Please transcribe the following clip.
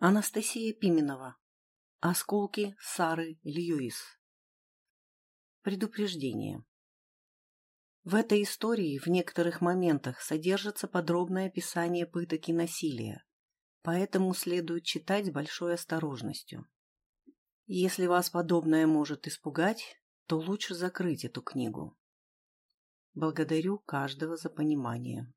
Анастасия Пименова. Осколки Сары Льюис. Предупреждение. В этой истории в некоторых моментах содержится подробное описание пыток и насилия, поэтому следует читать с большой осторожностью. Если вас подобное может испугать, то лучше закрыть эту книгу. Благодарю каждого за понимание.